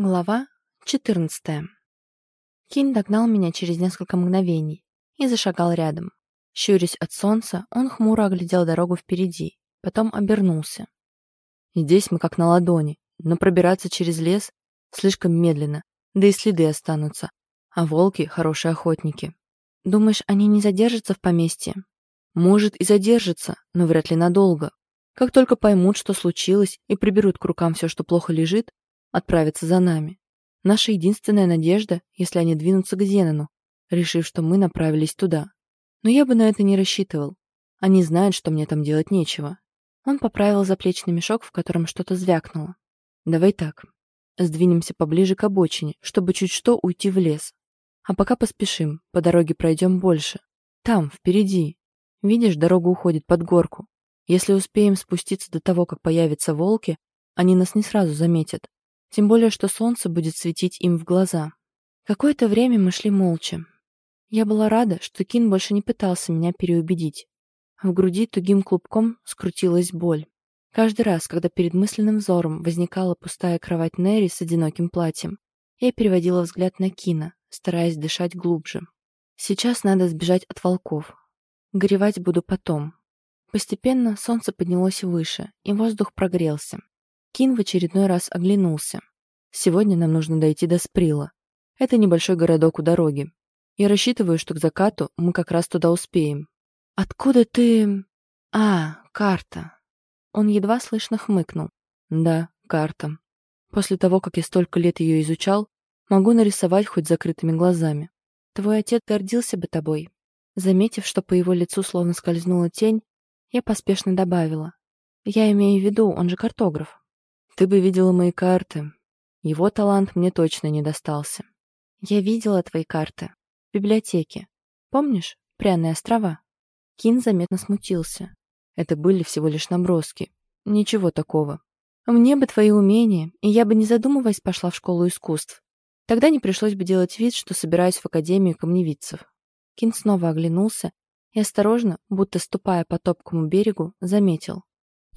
Глава 14. Кин догнал меня через несколько мгновений и зашагал рядом. Щурясь от солнца, он хмуро оглядел дорогу впереди, потом обернулся. Здесь мы как на ладони, но пробираться через лес слишком медленно, да и следы останутся. А волки — хорошие охотники. Думаешь, они не задержатся в поместье? Может и задержатся, но вряд ли надолго. Как только поймут, что случилось, и приберут к рукам все, что плохо лежит, отправиться за нами. Наша единственная надежда, если они двинутся к Зенону, решив, что мы направились туда. Но я бы на это не рассчитывал. Они знают, что мне там делать нечего. Он поправил заплечный мешок, в котором что-то звякнуло. Давай так. Сдвинемся поближе к обочине, чтобы чуть что уйти в лес. А пока поспешим, по дороге пройдем больше. Там, впереди. Видишь, дорога уходит под горку. Если успеем спуститься до того, как появятся волки, они нас не сразу заметят. Тем более, что солнце будет светить им в глаза. Какое-то время мы шли молча. Я была рада, что Кин больше не пытался меня переубедить. В груди тугим клубком скрутилась боль. Каждый раз, когда перед мысленным взором возникала пустая кровать Нерри с одиноким платьем, я переводила взгляд на Кина, стараясь дышать глубже. Сейчас надо сбежать от волков. Горевать буду потом. Постепенно солнце поднялось выше, и воздух прогрелся. Кин в очередной раз оглянулся. «Сегодня нам нужно дойти до Сприла. Это небольшой городок у дороги. Я рассчитываю, что к закату мы как раз туда успеем». «Откуда ты...» «А, карта». Он едва слышно хмыкнул. «Да, карта. После того, как я столько лет ее изучал, могу нарисовать хоть закрытыми глазами. Твой отец гордился бы тобой». Заметив, что по его лицу словно скользнула тень, я поспешно добавила. «Я имею в виду, он же картограф». Ты бы видела мои карты. Его талант мне точно не достался. Я видела твои карты. В библиотеке. Помнишь? Пряные острова. Кин заметно смутился. Это были всего лишь наброски. Ничего такого. Мне бы твои умения, и я бы, не задумываясь, пошла в школу искусств. Тогда не пришлось бы делать вид, что собираюсь в Академию камневицев. Кин снова оглянулся и осторожно, будто ступая по топкому берегу, заметил.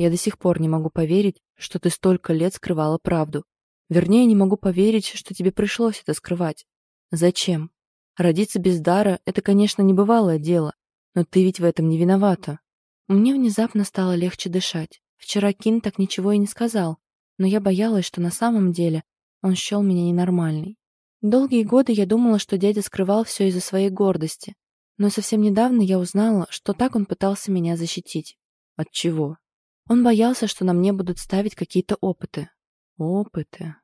Я до сих пор не могу поверить, что ты столько лет скрывала правду. Вернее, не могу поверить, что тебе пришлось это скрывать. Зачем? Родиться без дара — это, конечно, небывалое дело, но ты ведь в этом не виновата. Мне внезапно стало легче дышать. Вчера Кин так ничего и не сказал, но я боялась, что на самом деле он счел меня ненормальной. Долгие годы я думала, что дядя скрывал все из-за своей гордости, но совсем недавно я узнала, что так он пытался меня защитить. От чего? Он боялся, что на мне будут ставить какие-то опыты. Опыты.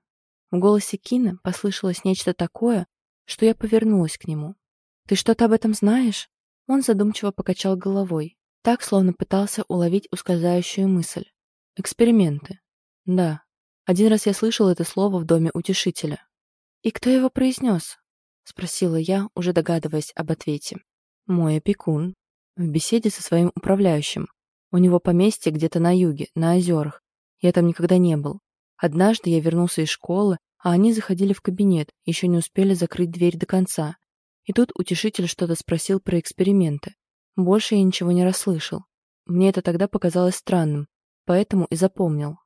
В голосе Кина послышалось нечто такое, что я повернулась к нему. «Ты что-то об этом знаешь?» Он задумчиво покачал головой, так, словно пытался уловить ускользающую мысль. «Эксперименты. Да. Один раз я слышал это слово в доме утешителя». «И кто его произнес?» — спросила я, уже догадываясь об ответе. «Мой опекун. В беседе со своим управляющим. У него поместье где-то на юге, на озерах. Я там никогда не был. Однажды я вернулся из школы, а они заходили в кабинет, еще не успели закрыть дверь до конца. И тут утешитель что-то спросил про эксперименты. Больше я ничего не расслышал. Мне это тогда показалось странным, поэтому и запомнил.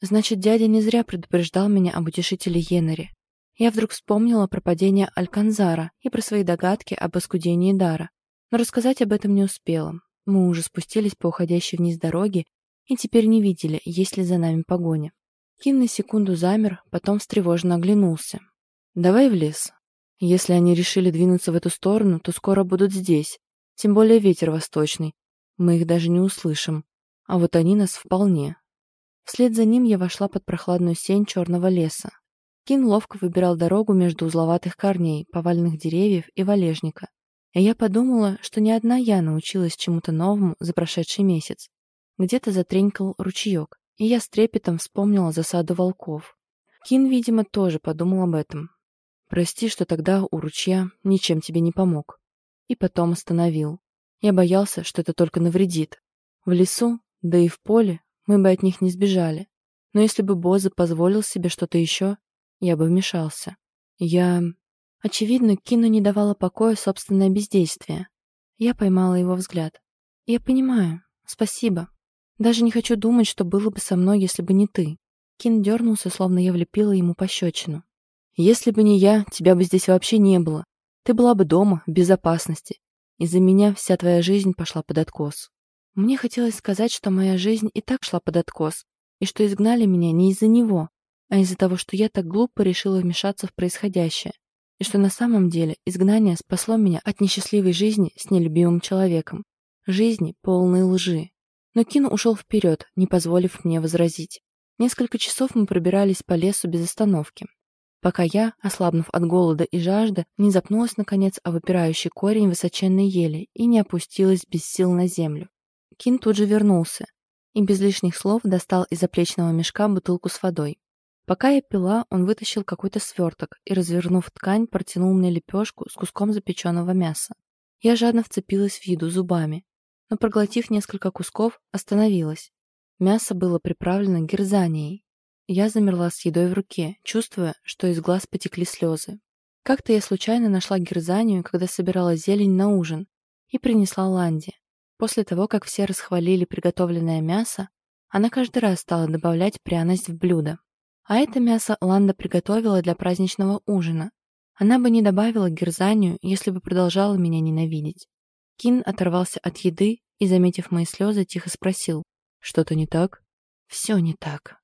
Значит, дядя не зря предупреждал меня об утешителе Йеннере. Я вдруг вспомнила про падение Альканзара и про свои догадки об оскудении дара, но рассказать об этом не успела. Мы уже спустились по уходящей вниз дороге и теперь не видели, есть ли за нами погоня. Кин на секунду замер, потом встревоженно оглянулся. «Давай в лес. Если они решили двинуться в эту сторону, то скоро будут здесь. Тем более ветер восточный. Мы их даже не услышим. А вот они нас вполне». Вслед за ним я вошла под прохладную сень черного леса. Кин ловко выбирал дорогу между узловатых корней, поваленных деревьев и валежника. И я подумала, что не одна я научилась чему-то новому за прошедший месяц. Где-то затренькал ручеек, и я с трепетом вспомнила засаду волков. Кин, видимо, тоже подумал об этом. «Прости, что тогда у ручья ничем тебе не помог». И потом остановил. Я боялся, что это только навредит. В лесу, да и в поле, мы бы от них не сбежали. Но если бы Боза позволил себе что-то еще, я бы вмешался. Я... Очевидно, Кину не давало покоя собственное бездействие. Я поймала его взгляд. «Я понимаю. Спасибо. Даже не хочу думать, что было бы со мной, если бы не ты». Кин дернулся, словно я влепила ему пощечину. Если бы не я, тебя бы здесь вообще не было. Ты была бы дома, в безопасности. Из-за меня вся твоя жизнь пошла под откос. Мне хотелось сказать, что моя жизнь и так шла под откос, и что изгнали меня не из-за него, а из-за того, что я так глупо решила вмешаться в происходящее, и что на самом деле изгнание спасло меня от несчастливой жизни с нелюбимым человеком, жизни полной лжи. Но Кин ушел вперед, не позволив мне возразить. Несколько часов мы пробирались по лесу без остановки, пока я, ослабнув от голода и жажды, не запнулась, наконец, о выпирающий корень высоченной ели и не опустилась без сил на землю. Кин тут же вернулся и без лишних слов достал из заплечного мешка бутылку с водой. Пока я пила, он вытащил какой-то сверток и, развернув ткань, протянул мне лепешку с куском запеченного мяса. Я жадно вцепилась в еду зубами, но, проглотив несколько кусков, остановилась. Мясо было приправлено герзанией. Я замерла с едой в руке, чувствуя, что из глаз потекли слезы. Как-то я случайно нашла герзанию, когда собирала зелень на ужин, и принесла Ланде. После того, как все расхвалили приготовленное мясо, она каждый раз стала добавлять пряность в блюдо. А это мясо Ланда приготовила для праздничного ужина. Она бы не добавила герзанию, если бы продолжала меня ненавидеть. Кин оторвался от еды и, заметив мои слезы, тихо спросил. «Что-то не так?» «Все не так».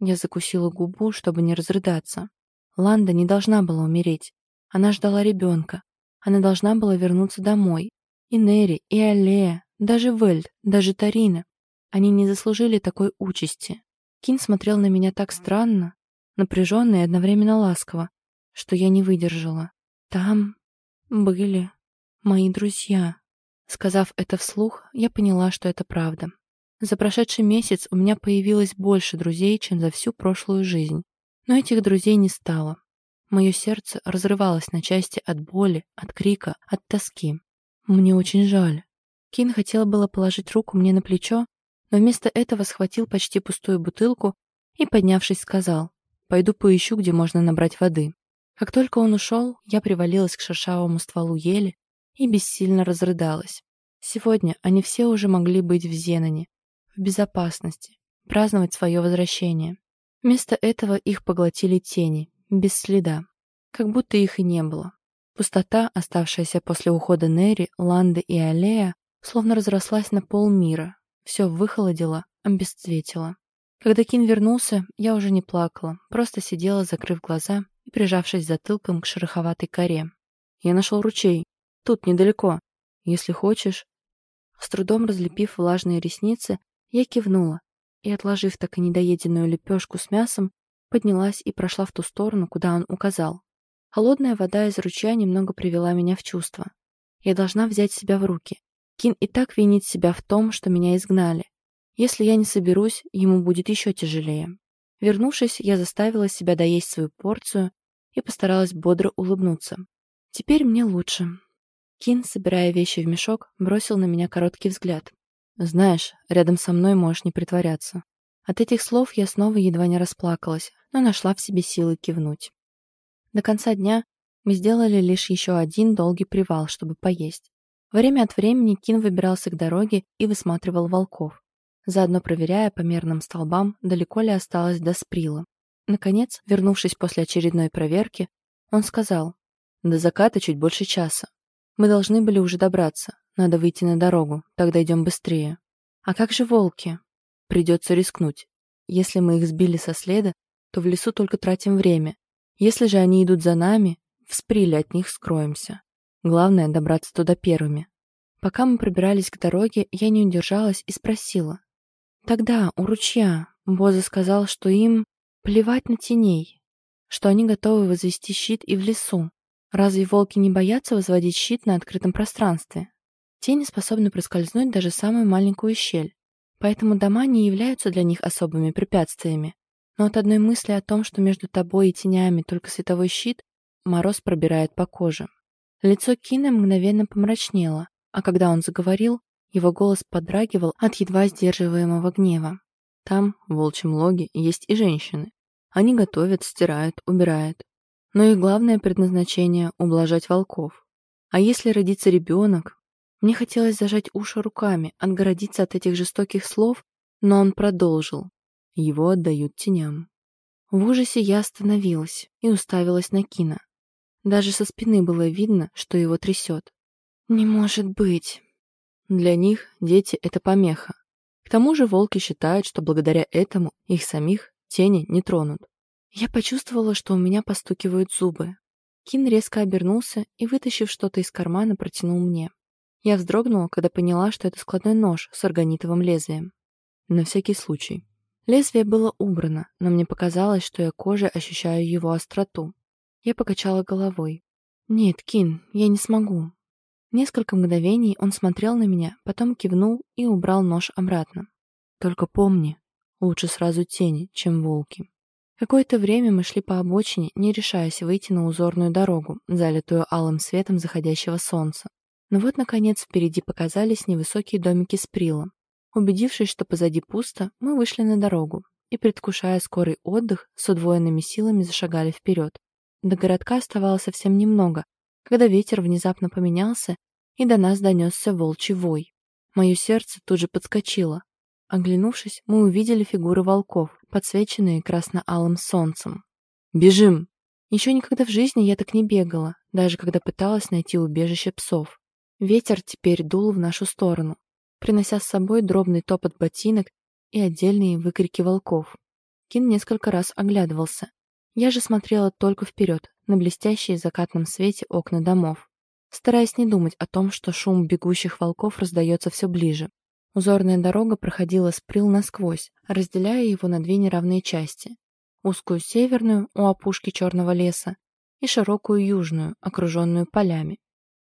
Я закусила губу, чтобы не разрыдаться. Ланда не должна была умереть. Она ждала ребенка. Она должна была вернуться домой. И Нери, и Аллея, даже Вельд, даже Тарина. Они не заслужили такой участи. Кин смотрел на меня так странно, напряженно и одновременно ласково, что я не выдержала. Там были мои друзья. Сказав это вслух, я поняла, что это правда. За прошедший месяц у меня появилось больше друзей, чем за всю прошлую жизнь. Но этих друзей не стало. Мое сердце разрывалось на части от боли, от крика, от тоски. Мне очень жаль. Кин хотел было положить руку мне на плечо, но вместо этого схватил почти пустую бутылку и, поднявшись, сказал, «Пойду поищу, где можно набрать воды». Как только он ушел, я привалилась к шершавому стволу ели и бессильно разрыдалась. Сегодня они все уже могли быть в Зеноне, в безопасности, праздновать свое возвращение. Вместо этого их поглотили тени, без следа, как будто их и не было. Пустота, оставшаяся после ухода Нери, Ланды и Аллея, словно разрослась на полмира, все выхолодило, обесцветило. Когда Кин вернулся, я уже не плакала, просто сидела, закрыв глаза и прижавшись затылком к шероховатой коре. «Я нашел ручей. Тут, недалеко. Если хочешь...» С трудом разлепив влажные ресницы, я кивнула и, отложив так и недоеденную лепешку с мясом, поднялась и прошла в ту сторону, куда он указал. Холодная вода из ручья немного привела меня в чувство. Я должна взять себя в руки. Кин и так винит себя в том, что меня изгнали. Если я не соберусь, ему будет еще тяжелее. Вернувшись, я заставила себя доесть свою порцию и постаралась бодро улыбнуться. Теперь мне лучше. Кин, собирая вещи в мешок, бросил на меня короткий взгляд. «Знаешь, рядом со мной можешь не притворяться». От этих слов я снова едва не расплакалась, но нашла в себе силы кивнуть. До конца дня мы сделали лишь еще один долгий привал, чтобы поесть. Время от времени Кин выбирался к дороге и высматривал волков, заодно проверяя по мерным столбам, далеко ли осталось до Сприла. Наконец, вернувшись после очередной проверки, он сказал, «До заката чуть больше часа. Мы должны были уже добраться. Надо выйти на дорогу, тогда идем быстрее. А как же волки? Придется рискнуть. Если мы их сбили со следа, то в лесу только тратим время. Если же они идут за нами, в Сприле от них скроемся. Главное — добраться туда первыми. Пока мы пробирались к дороге, я не удержалась и спросила. Тогда, у ручья, Боза сказал, что им плевать на теней, что они готовы возвести щит и в лесу. Разве волки не боятся возводить щит на открытом пространстве? Тени способны проскользнуть даже самую маленькую щель, поэтому дома не являются для них особыми препятствиями. Но от одной мысли о том, что между тобой и тенями только световой щит, мороз пробирает по коже. Лицо Кина мгновенно помрачнело, а когда он заговорил, его голос подрагивал от едва сдерживаемого гнева. Там, в волчьем логе, есть и женщины. Они готовят, стирают, убирают. Но их главное предназначение — ублажать волков. А если родится ребенок? Мне хотелось зажать уши руками, отгородиться от этих жестоких слов, но он продолжил. Его отдают теням. В ужасе я остановилась и уставилась на Кина. Даже со спины было видно, что его трясет. «Не может быть!» Для них дети — это помеха. К тому же волки считают, что благодаря этому их самих тени не тронут. Я почувствовала, что у меня постукивают зубы. Кин резко обернулся и, вытащив что-то из кармана, протянул мне. Я вздрогнула, когда поняла, что это складной нож с органитовым лезвием. На всякий случай. Лезвие было убрано, но мне показалось, что я кожей ощущаю его остроту. Я покачала головой. «Нет, Кин, я не смогу». Несколько мгновений он смотрел на меня, потом кивнул и убрал нож обратно. «Только помни, лучше сразу тени, чем волки». Какое-то время мы шли по обочине, не решаясь выйти на узорную дорогу, залитую алым светом заходящего солнца. Но вот, наконец, впереди показались невысокие домики с прилом. Убедившись, что позади пусто, мы вышли на дорогу и, предвкушая скорый отдых, с удвоенными силами зашагали вперед. До городка оставалось совсем немного, когда ветер внезапно поменялся, и до нас донесся волчий вой. Мое сердце тут же подскочило. Оглянувшись, мы увидели фигуры волков, подсвеченные красно-алым солнцем. «Бежим!» Еще никогда в жизни я так не бегала, даже когда пыталась найти убежище псов. Ветер теперь дул в нашу сторону, принося с собой дробный топот ботинок и отдельные выкрики волков. Кин несколько раз оглядывался. Я же смотрела только вперед, на блестящие в закатном свете окна домов, стараясь не думать о том, что шум бегущих волков раздается все ближе. Узорная дорога проходила с насквозь, разделяя его на две неравные части. Узкую северную, у опушки черного леса, и широкую южную, окруженную полями.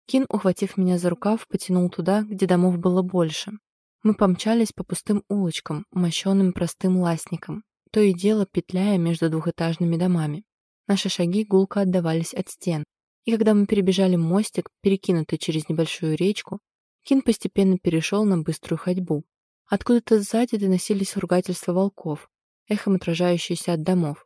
Кин, ухватив меня за рукав, потянул туда, где домов было больше. Мы помчались по пустым улочкам, мощенным простым ластником, то и дело петляя между двухэтажными домами. Наши шаги гулко отдавались от стен, и когда мы перебежали мостик, перекинутый через небольшую речку, Кин постепенно перешел на быструю ходьбу. Откуда-то сзади доносились ругательства волков, эхом отражающиеся от домов.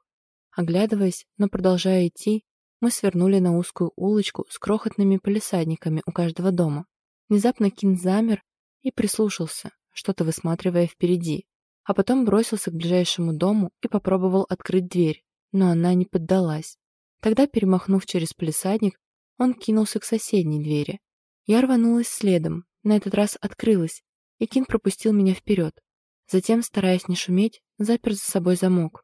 Оглядываясь, но продолжая идти, мы свернули на узкую улочку с крохотными полисадниками у каждого дома. Внезапно Кин замер и прислушался, что-то высматривая впереди, а потом бросился к ближайшему дому и попробовал открыть дверь, но она не поддалась. Тогда, перемахнув через полисадник, он кинулся к соседней двери, я рванулась следом, на этот раз открылась, и Кин пропустил меня вперед. Затем, стараясь не шуметь, запер за собой замок.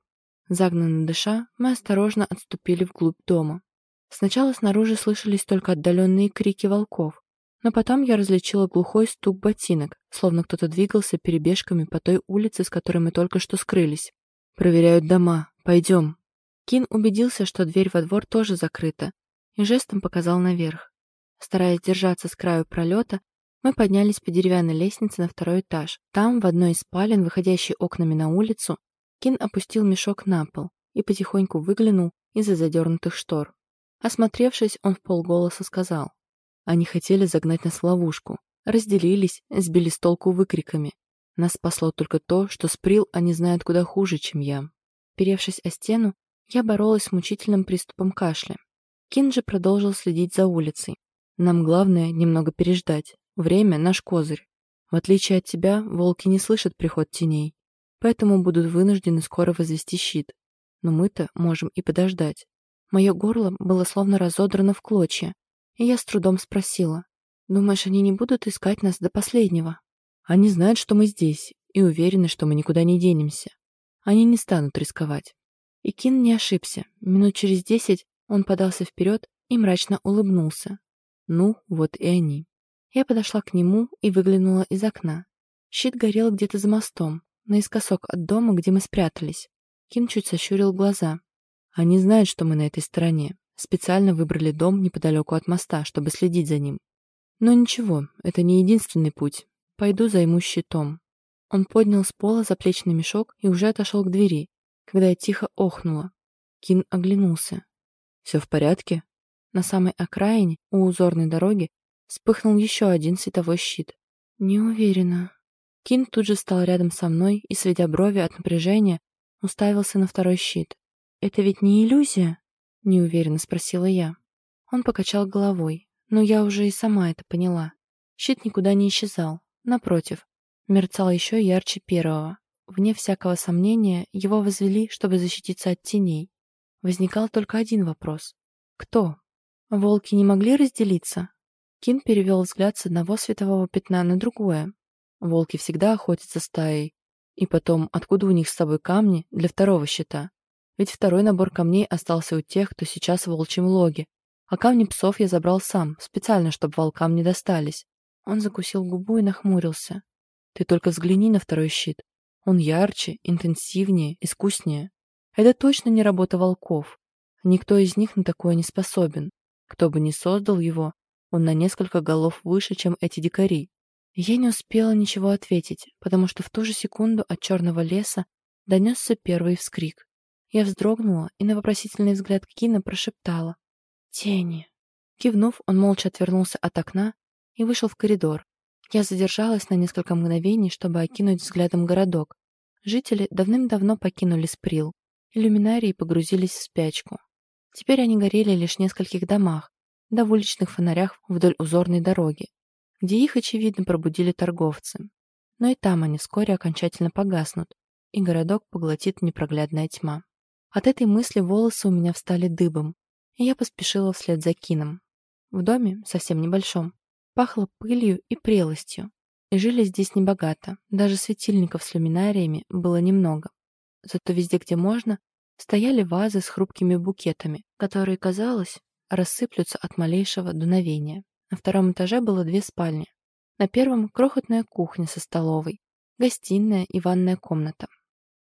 Загнанно дыша, мы осторожно отступили вглубь дома. Сначала снаружи слышались только отдаленные крики волков, но потом я различила глухой стук ботинок, словно кто-то двигался перебежками по той улице, с которой мы только что скрылись. «Проверяют дома. Пойдем». Кин убедился, что дверь во двор тоже закрыта, и жестом показал наверх. Стараясь держаться с краю пролета, мы поднялись по деревянной лестнице на второй этаж. Там, в одной из спален, выходящей окнами на улицу, Кин опустил мешок на пол и потихоньку выглянул из-за задернутых штор. Осмотревшись, он в полголоса сказал. Они хотели загнать нас в ловушку. Разделились, сбили с толку выкриками. Нас спасло только то, что сприл они знают куда хуже, чем я. Перевшись о стену, я боролась с мучительным приступом кашля. Кин же продолжил следить за улицей. Нам главное немного переждать. Время — наш козырь. В отличие от тебя, волки не слышат приход теней, поэтому будут вынуждены скоро возвести щит. Но мы-то можем и подождать. Мое горло было словно разодрано в клочья, и я с трудом спросила. «Думаешь, они не будут искать нас до последнего?» «Они знают, что мы здесь, и уверены, что мы никуда не денемся. Они не станут рисковать». И Кин не ошибся. Минут через десять он подался вперед и мрачно улыбнулся, ну, вот и они. Я подошла к нему и выглянула из окна. Щит горел где-то за мостом, наискосок от дома, где мы спрятались. Кин чуть сощурил глаза. Они знают, что мы на этой стороне. Специально выбрали дом неподалеку от моста, чтобы следить за ним. Но ничего, это не единственный путь. Пойду займусь щитом. Он поднял с пола заплечный мешок и уже отошел к двери, когда я тихо охнула. Кин оглянулся. «Все в порядке?» На самой окраине, у узорной дороги, вспыхнул еще один световой щит. Не уверена. Кин тут же стал рядом со мной и, сведя брови от напряжения, уставился на второй щит. «Это ведь не иллюзия?» — неуверенно спросила я. Он покачал головой, но я уже и сама это поняла. Щит никуда не исчезал. Напротив, мерцал еще ярче первого. вне всякого сомнения, его возвели, чтобы защититься от теней. Возникал только один вопрос. Кто? Волки не могли разделиться? Кин перевел взгляд с одного светового пятна на другое. Волки всегда охотятся стаей. И потом, откуда у них с собой камни для второго щита? Ведь второй набор камней остался у тех, кто сейчас в волчьем логе. А камни псов я забрал сам, специально, чтобы волкам не достались. Он закусил губу и нахмурился. Ты только взгляни на второй щит. Он ярче, интенсивнее, искуснее. Это точно не работа волков. Никто из них на такое не способен. Кто бы ни создал его, он на несколько голов выше, чем эти дикари. Я не успела ничего ответить, потому что в ту же секунду от черного леса донесся первый вскрик. Я вздрогнула и на вопросительный взгляд Кина прошептала. «Тени». Кивнув, он молча отвернулся от окна и вышел в коридор. Я задержалась на несколько мгновений, чтобы окинуть взглядом городок. Жители давным-давно покинули Сприл. Иллюминарии погрузились в спячку. Теперь они горели лишь в нескольких домах, да в уличных фонарях вдоль узорной дороги, где их, очевидно, пробудили торговцы. Но и там они вскоре окончательно погаснут, и городок поглотит непроглядная тьма. От этой мысли волосы у меня встали дыбом, и я поспешила вслед за Кином. В доме, совсем небольшом, пахло пылью и прелостью, и жили здесь небогато, даже светильников с люминариями было немного. Зато везде, где можно, стояли вазы с хрупкими букетами, которые, казалось, рассыплются от малейшего дуновения. На втором этаже было две спальни. На первом — крохотная кухня со столовой, гостиная и ванная комната.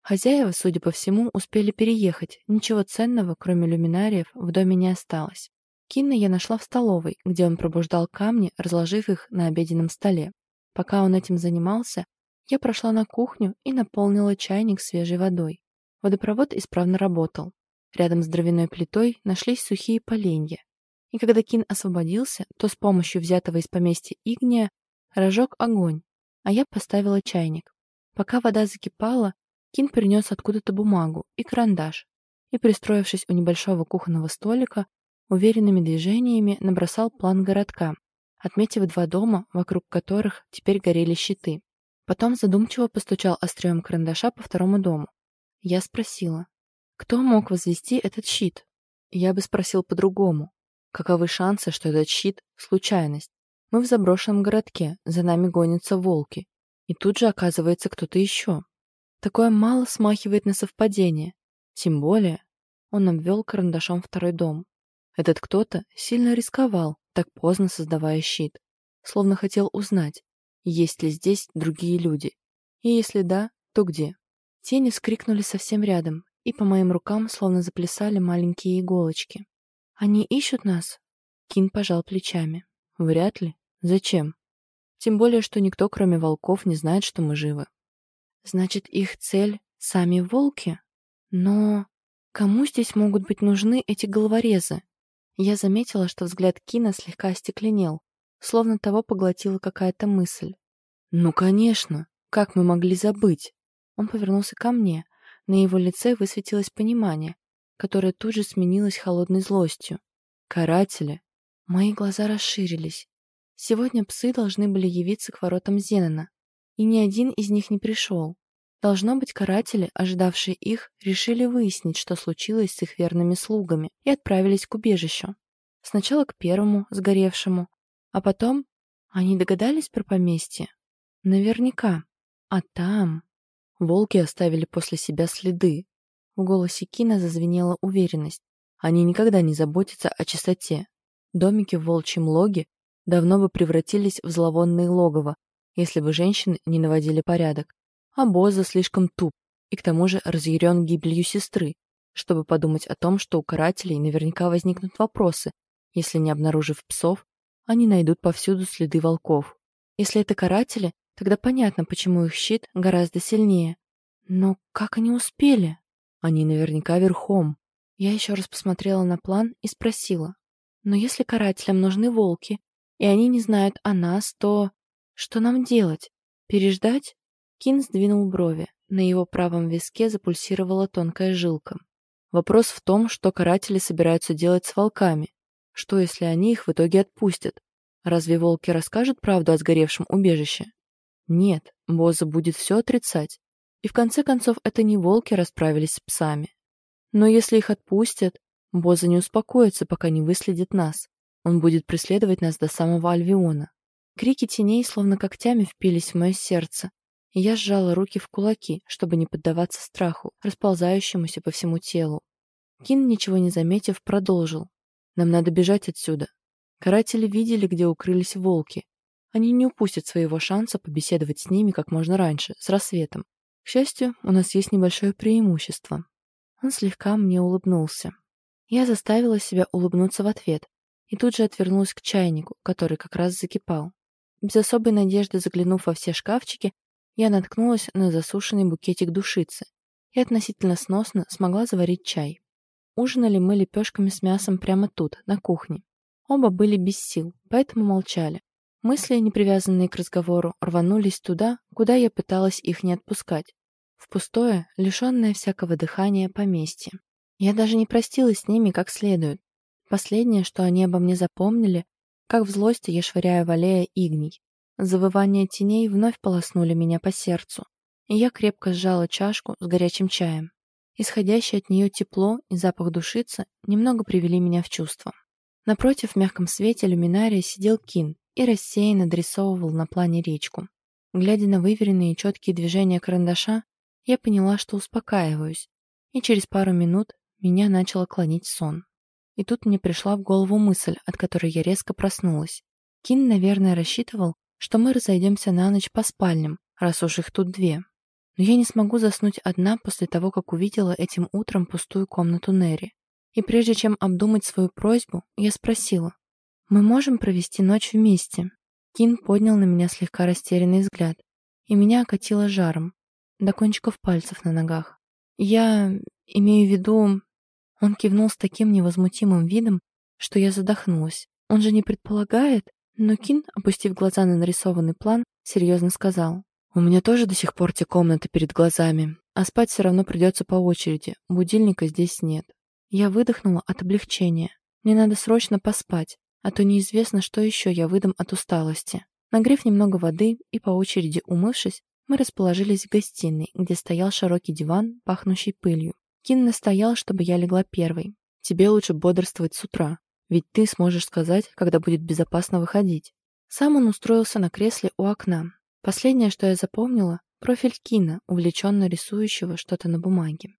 Хозяева, судя по всему, успели переехать, ничего ценного, кроме люминариев, в доме не осталось. Кинна я нашла в столовой, где он пробуждал камни, разложив их на обеденном столе. Пока он этим занимался, я прошла на кухню и наполнила чайник свежей водой. Водопровод исправно работал. Рядом с дровяной плитой нашлись сухие поленья. И когда Кин освободился, то с помощью взятого из поместья игния разжег огонь, а я поставила чайник. Пока вода закипала, Кин принес откуда-то бумагу и карандаш и, пристроившись у небольшого кухонного столика, уверенными движениями набросал план городка, отметив два дома, вокруг которых теперь горели щиты. Потом задумчиво постучал острием карандаша по второму дому. Я спросила, кто мог возвести этот щит? Я бы спросил по-другому. Каковы шансы, что этот щит — случайность? Мы в заброшенном городке, за нами гонятся волки. И тут же оказывается кто-то еще. Такое мало смахивает на совпадение. Тем более, он обвел карандашом второй дом. Этот кто-то сильно рисковал, так поздно создавая щит. Словно хотел узнать, есть ли здесь другие люди. И если да, то где? Тени скрикнули совсем рядом, и по моим рукам словно заплясали маленькие иголочки. «Они ищут нас?» Кин пожал плечами. «Вряд ли. Зачем? Тем более, что никто, кроме волков, не знает, что мы живы». «Значит, их цель — сами волки? Но кому здесь могут быть нужны эти головорезы?» Я заметила, что взгляд Кина слегка остекленел, словно того поглотила какая-то мысль. «Ну, конечно! Как мы могли забыть?» Он повернулся ко мне. На его лице высветилось понимание, которое тут же сменилось холодной злостью. «Каратели!» Мои глаза расширились. Сегодня псы должны были явиться к воротам Зенона, и ни один из них не пришел. Должно быть, каратели, ожидавшие их, решили выяснить, что случилось с их верными слугами, и отправились к убежищу. Сначала к первому, сгоревшему, а потом... Они догадались про поместье? Наверняка. А там... Волки оставили после себя следы. В голосе Кина зазвенела уверенность. Они никогда не заботятся о чистоте. Домики в волчьем логе давно бы превратились в зловонные логово, если бы женщины не наводили порядок. А Боза слишком туп и к тому же разъярен гибелью сестры, чтобы подумать о том, что у карателей наверняка возникнут вопросы, если не обнаружив псов, они найдут повсюду следы волков. Если это каратели, Тогда понятно, почему их щит гораздо сильнее. Но как они успели? Они наверняка верхом. Я еще раз посмотрела на план и спросила. Но если карателям нужны волки, и они не знают о нас, то... Что нам делать? Переждать? Кин сдвинул брови. На его правом виске запульсировала тонкая жилка. Вопрос в том, что каратели собираются делать с волками. Что, если они их в итоге отпустят? Разве волки расскажут правду о сгоревшем убежище? Нет, Боза будет все отрицать. И в конце концов это не волки расправились с псами. Но если их отпустят, Боза не успокоится, пока не выследит нас. Он будет преследовать нас до самого Альвиона. Крики теней словно когтями впились в мое сердце, я сжала руки в кулаки, чтобы не поддаваться страху, расползающемуся по всему телу. Кин, ничего не заметив, продолжил. «Нам надо бежать отсюда. Каратели видели, где укрылись волки. Они не упустят своего шанса побеседовать с ними как можно раньше, с рассветом. К счастью, у нас есть небольшое преимущество». Он слегка мне улыбнулся. Я заставила себя улыбнуться в ответ и тут же отвернулась к чайнику, который как раз закипал. Без особой надежды заглянув во все шкафчики, я наткнулась на засушенный букетик душицы и относительно сносно смогла заварить чай. Ужинали мы лепешками с мясом прямо тут, на кухне. Оба были без сил, поэтому молчали. Мысли, не привязанные к разговору, рванулись туда, куда я пыталась их не отпускать. В пустое, лишенное всякого дыхания поместье. Я даже не простилась с ними как следует. Последнее, что они обо мне запомнили, как в злости я швыряю в аллея игний. Завывания теней вновь полоснули меня по сердцу, и я крепко сжала чашку с горячим чаем. Исходящее от нее тепло и запах душицы немного привели меня в чувство. Напротив в мягком свете люминария сидел Кин и рассеянно дорисовывал на плане речку. Глядя на выверенные и четкие движения карандаша, я поняла, что успокаиваюсь, и через пару минут меня начало клонить сон. И тут мне пришла в голову мысль, от которой я резко проснулась. Кин, наверное, рассчитывал, что мы разойдемся на ночь по спальням, раз уж их тут две. Но я не смогу заснуть одна после того, как увидела этим утром пустую комнату Нерри. И прежде чем обдумать свою просьбу, я спросила, «Мы можем провести ночь вместе?» Кин поднял на меня слегка растерянный взгляд, и меня окатило жаром, до кончиков пальцев на ногах. «Я имею в виду...» Он кивнул с таким невозмутимым видом, что я задохнулась. Он же не предполагает, но Кин, опустив глаза на нарисованный план, серьезно сказал. «У меня тоже до сих пор те комнаты перед глазами, а спать все равно придется по очереди, будильника здесь нет». Я выдохнула от облегчения. Мне надо срочно поспать, а то неизвестно, что еще я выдам от усталости. Нагрев немного воды и по очереди умывшись, мы расположились в гостиной, где стоял широкий диван, пахнущий пылью. Кин настоял, чтобы я легла первой. «Тебе лучше бодрствовать с утра, ведь ты сможешь сказать, когда будет безопасно выходить». Сам он устроился на кресле у окна. Последнее, что я запомнила, профиль Кина, увлеченно рисующего что-то на бумаге.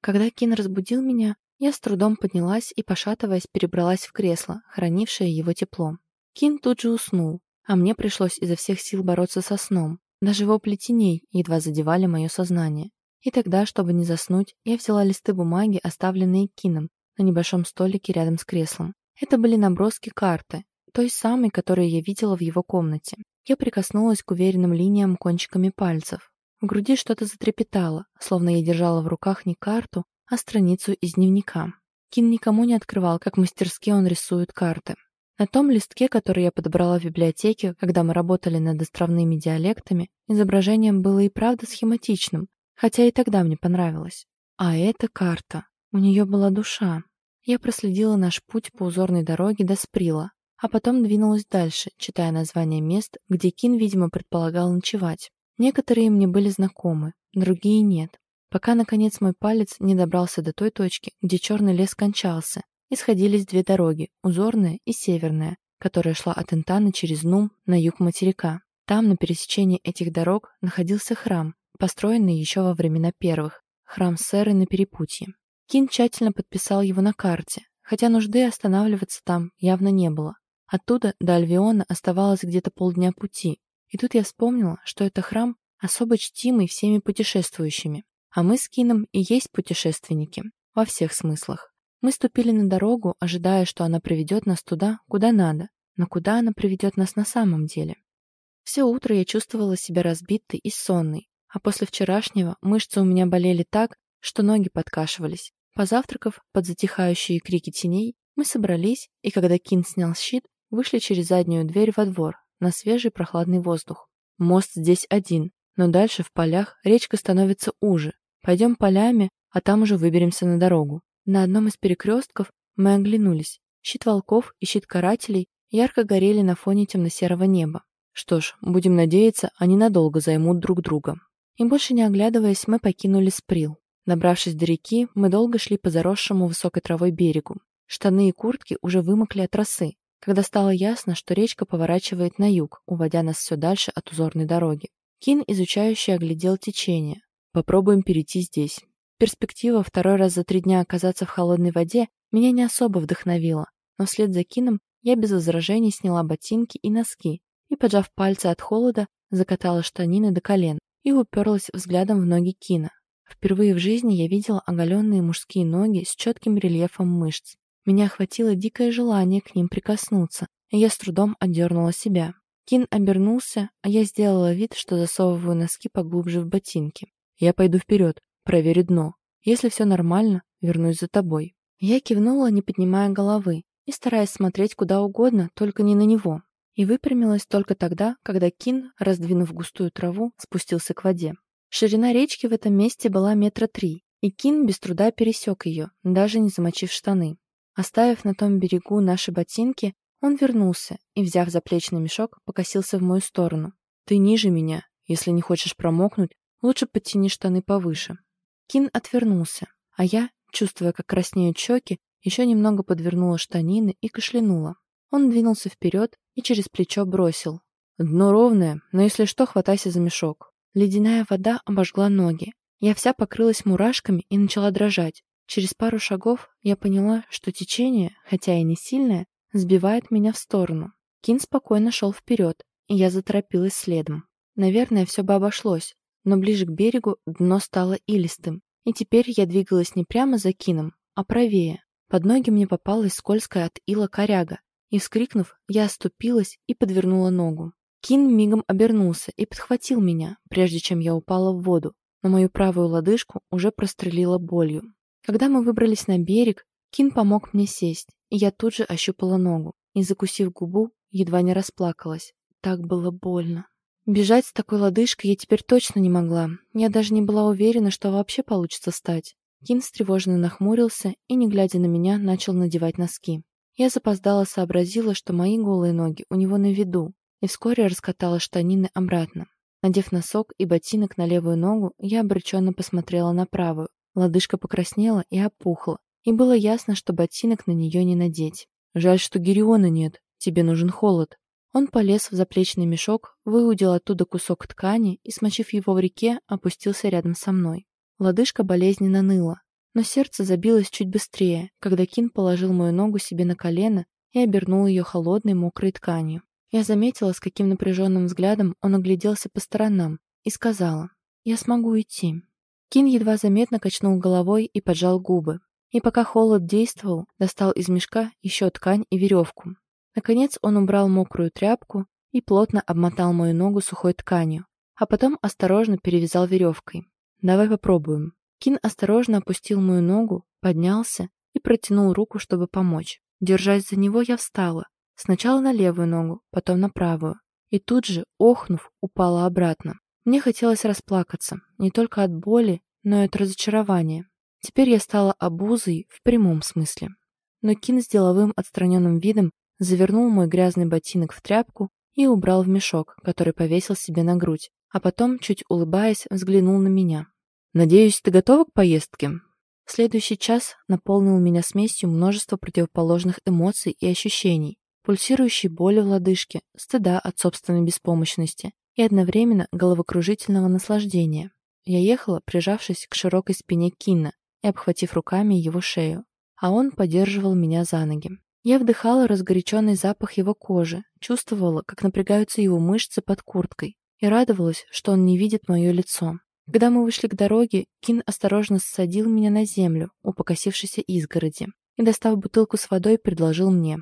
Когда Кин разбудил меня, я с трудом поднялась и, пошатываясь, перебралась в кресло, хранившее его тепло. Кин тут же уснул, а мне пришлось изо всех сил бороться со сном. Даже вопли теней едва задевали мое сознание. И тогда, чтобы не заснуть, я взяла листы бумаги, оставленные Кином, на небольшом столике рядом с креслом. Это были наброски карты, той самой, которую я видела в его комнате. Я прикоснулась к уверенным линиям кончиками пальцев. В груди что-то затрепетало, словно я держала в руках не карту, а страницу из дневника. Кин никому не открывал, как мастерски он рисует карты. На том листке, который я подобрала в библиотеке, когда мы работали над островными диалектами, изображением было и правда схематичным, Хотя и тогда мне понравилось. А эта карта. У нее была душа. Я проследила наш путь по узорной дороге до Сприла, а потом двинулась дальше, читая названия мест, где Кин, видимо, предполагал ночевать. Некоторые мне были знакомы, другие нет. Пока, наконец, мой палец не добрался до той точки, где черный лес кончался, и сходились две дороги, узорная и северная, которая шла от Интана через Нум на юг материка. Там, на пересечении этих дорог, находился храм, построенный еще во времена первых, храм Сэры на перепутье. Кин тщательно подписал его на карте, хотя нужды останавливаться там явно не было. Оттуда до Альвиона оставалось где-то полдня пути, и тут я вспомнила, что это храм особо чтимый всеми путешествующими, а мы с Кином и есть путешественники, во всех смыслах. Мы ступили на дорогу, ожидая, что она приведет нас туда, куда надо, но куда она приведет нас на самом деле. Все утро я чувствовала себя разбитой и сонной, а после вчерашнего мышцы у меня болели так, что ноги подкашивались. Позавтракав под затихающие крики теней, мы собрались, и когда Кин снял щит, вышли через заднюю дверь во двор, на свежий прохладный воздух. Мост здесь один, но дальше в полях речка становится уже. Пойдем полями, а там уже выберемся на дорогу. На одном из перекрестков мы оглянулись. Щит волков и щит карателей ярко горели на фоне темно-серого неба. Что ж, будем надеяться, они надолго займут друг друга. И больше не оглядываясь, мы покинули Сприл. Добравшись до реки, мы долго шли по заросшему высокой травой берегу. Штаны и куртки уже вымокли от росы, когда стало ясно, что речка поворачивает на юг, уводя нас все дальше от узорной дороги. Кин, изучающий, оглядел течение. «Попробуем перейти здесь». Перспектива второй раз за три дня оказаться в холодной воде меня не особо вдохновила, но вслед за Кином я без возражений сняла ботинки и носки и, поджав пальцы от холода, закатала штанины до колен и уперлась взглядом в ноги Кина. Впервые в жизни я видела оголенные мужские ноги с четким рельефом мышц. Меня охватило дикое желание к ним прикоснуться, и я с трудом отдернула себя. Кин обернулся, а я сделала вид, что засовываю носки поглубже в ботинки. «Я пойду вперед, проверю дно. Если все нормально, вернусь за тобой». Я кивнула, не поднимая головы, и стараясь смотреть куда угодно, только не на него. И выпрямилась только тогда, когда Кин, раздвинув густую траву, спустился к воде. Ширина речки в этом месте была метра три, и Кин без труда пересек ее, даже не замочив штаны. Оставив на том берегу наши ботинки, он вернулся и, взяв заплечный мешок, покосился в мою сторону. «Ты ниже меня. Если не хочешь промокнуть, лучше подтяни штаны повыше». Кин отвернулся, а я, чувствуя, как краснеют щеки, еще немного подвернула штанины и кашлянула. Он двинулся вперед и через плечо бросил. «Дно ровное, но если что, хватайся за мешок». Ледяная вода обожгла ноги. Я вся покрылась мурашками и начала дрожать. Через пару шагов я поняла, что течение, хотя и не сильное, сбивает меня в сторону. Кин спокойно шел вперед, и я заторопилась следом. Наверное, все бы обошлось, но ближе к берегу дно стало илистым, и теперь я двигалась не прямо за Кином, а правее. Под ноги мне попалась скользкая от ила коряга, и, вскрикнув, я оступилась и подвернула ногу. Кин мигом обернулся и подхватил меня, прежде чем я упала в воду, но мою правую лодыжку уже прострелила болью. Когда мы выбрались на берег, Кин помог мне сесть, и я тут же ощупала ногу, и, закусив губу, едва не расплакалась. Так было больно. Бежать с такой лодыжкой я теперь точно не могла. Я даже не была уверена, что вообще получится встать. Кин встревоженно нахмурился и, не глядя на меня, начал надевать носки. Я запоздала сообразила, что мои голые ноги у него на виду, и вскоре раскатала штанины обратно. Надев носок и ботинок на левую ногу, я обреченно посмотрела на правую, Лодыжка покраснела и опухла, и было ясно, что ботинок на нее не надеть. «Жаль, что Гериона нет. Тебе нужен холод». Он полез в заплечный мешок, выудил оттуда кусок ткани и, смочив его в реке, опустился рядом со мной. Лодыжка болезненно ныла, но сердце забилось чуть быстрее, когда Кин положил мою ногу себе на колено и обернул ее холодной мокрой тканью. Я заметила, с каким напряженным взглядом он огляделся по сторонам, и сказала, «Я смогу идти». Кин едва заметно качнул головой и поджал губы. И пока холод действовал, достал из мешка еще ткань и веревку. Наконец он убрал мокрую тряпку и плотно обмотал мою ногу сухой тканью, а потом осторожно перевязал веревкой. «Давай попробуем». Кин осторожно опустил мою ногу, поднялся и протянул руку, чтобы помочь. Держась за него, я встала. Сначала на левую ногу, потом на правую. И тут же, охнув, упала обратно. Мне хотелось расплакаться, не только от боли, но и от разочарования. Теперь я стала обузой в прямом смысле. Но Кин с деловым отстраненным видом завернул мой грязный ботинок в тряпку и убрал в мешок, который повесил себе на грудь, а потом, чуть улыбаясь, взглянул на меня. «Надеюсь, ты готова к поездке?» Следующий час наполнил меня смесью множества противоположных эмоций и ощущений, пульсирующей боли в лодыжке, стыда от собственной беспомощности, и одновременно головокружительного наслаждения. Я ехала, прижавшись к широкой спине Кинна и обхватив руками его шею, а он поддерживал меня за ноги. Я вдыхала разгоряченный запах его кожи, чувствовала, как напрягаются его мышцы под курткой, и радовалась, что он не видит мое лицо. Когда мы вышли к дороге, Кин осторожно ссадил меня на землю у покосившейся изгороди и, достав бутылку с водой, предложил мне.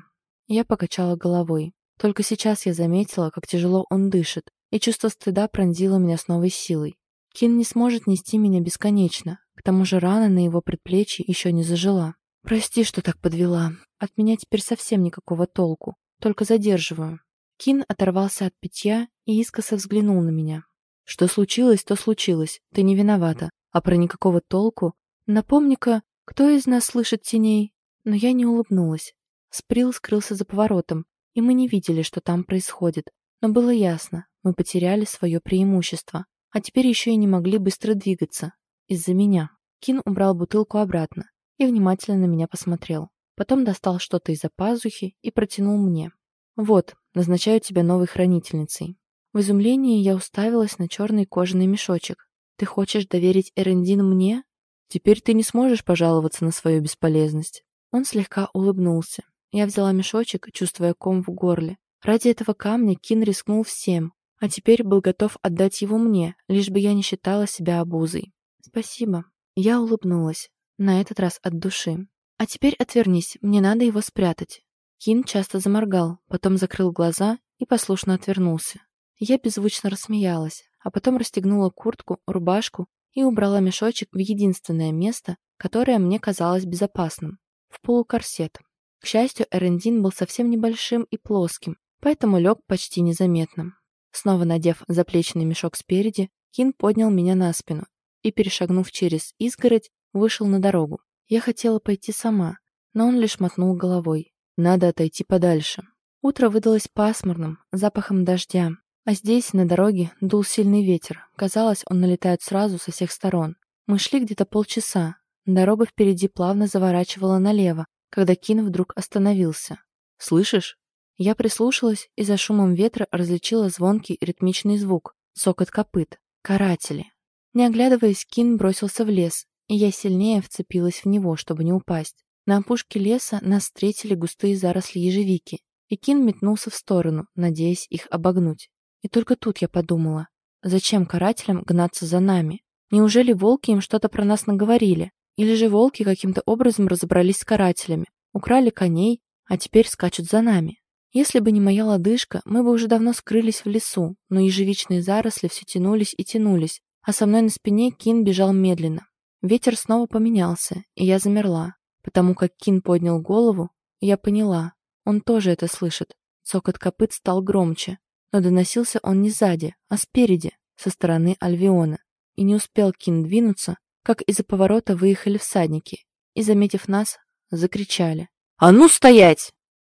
Я покачала головой. Только сейчас я заметила, как тяжело он дышит, и чувство стыда пронзило меня с новой силой. Кин не сможет нести меня бесконечно, к тому же рана на его предплечье еще не зажила. Прости, что так подвела. От меня теперь совсем никакого толку, только задерживаю. Кин оторвался от питья и искоса взглянул на меня. Что случилось, то случилось, ты не виновата. А про никакого толку? Напомни-ка, кто из нас слышит теней? Но я не улыбнулась. Сприл скрылся за поворотом, и мы не видели, что там происходит. Но было ясно, мы потеряли свое преимущество. А теперь еще и не могли быстро двигаться. Из-за меня. Кин убрал бутылку обратно и внимательно на меня посмотрел. Потом достал что-то из-за пазухи и протянул мне. «Вот, назначаю тебя новой хранительницей». В изумлении я уставилась на черный кожаный мешочек. «Ты хочешь доверить Эрендин мне? Теперь ты не сможешь пожаловаться на свою бесполезность». Он слегка улыбнулся. Я взяла мешочек, чувствуя ком в горле. Ради этого камня Кин рискнул всем, а теперь был готов отдать его мне, лишь бы я не считала себя обузой. «Спасибо». Я улыбнулась, на этот раз от души. «А теперь отвернись, мне надо его спрятать». Кин часто заморгал, потом закрыл глаза и послушно отвернулся. Я беззвучно рассмеялась, а потом расстегнула куртку, рубашку и убрала мешочек в единственное место, которое мне казалось безопасным — в полукорсет. К счастью, Эрендин был совсем небольшим и плоским, поэтому лег почти незаметно. Снова надев заплечный мешок спереди, Кин поднял меня на спину и, перешагнув через изгородь, вышел на дорогу. Я хотела пойти сама, но он лишь мотнул головой. Надо отойти подальше. Утро выдалось пасмурным, запахом дождя, а здесь, на дороге, дул сильный ветер. Казалось, он налетает сразу со всех сторон. Мы шли где-то полчаса. Дорога впереди плавно заворачивала налево, когда Кин вдруг остановился. «Слышишь?» Я прислушалась и за шумом ветра различила звонкий ритмичный звук, сокот копыт, каратели. Не оглядываясь, Кин бросился в лес, и я сильнее вцепилась в него, чтобы не упасть. На опушке леса нас встретили густые заросли ежевики, и Кин метнулся в сторону, надеясь их обогнуть. И только тут я подумала, зачем карателям гнаться за нами? Неужели волки им что-то про нас наговорили? Или же волки каким-то образом разобрались с карателями, украли коней, а теперь скачут за нами? Если бы не моя лодыжка, мы бы уже давно скрылись в лесу, но ежевичные заросли все тянулись и тянулись, а со мной на спине Кин бежал медленно. Ветер снова поменялся, и я замерла, потому как Кин поднял голову, я поняла, он тоже это слышит. Цокот копыт стал громче, но доносился он не сзади, а спереди, со стороны Альвиона. И не успел Кин двинуться, как из-за поворота выехали всадники и, заметив нас, закричали. «А ну стоять!»